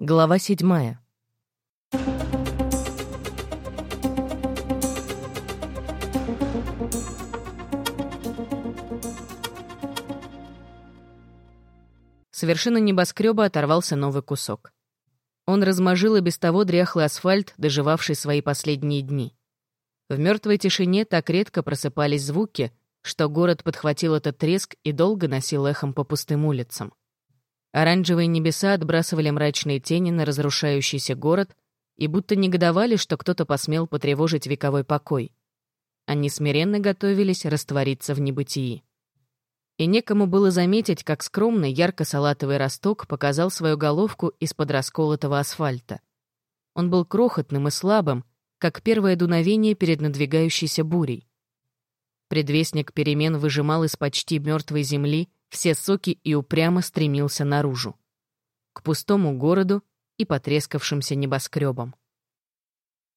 Глава седьмая. С вершины небоскреба оторвался новый кусок. Он размажил и без того дряхлый асфальт, доживавший свои последние дни. В мертвой тишине так редко просыпались звуки, что город подхватил этот треск и долго носил эхом по пустым улицам. Оранжевые небеса отбрасывали мрачные тени на разрушающийся город и будто негодовали, что кто-то посмел потревожить вековой покой. Они смиренно готовились раствориться в небытии. И некому было заметить, как скромный ярко-салатовый росток показал свою головку из-под расколотого асфальта. Он был крохотным и слабым, как первое дуновение перед надвигающейся бурей. Предвестник перемен выжимал из почти мертвой земли все соки и упрямо стремился наружу. К пустому городу и потрескавшимся небоскребам.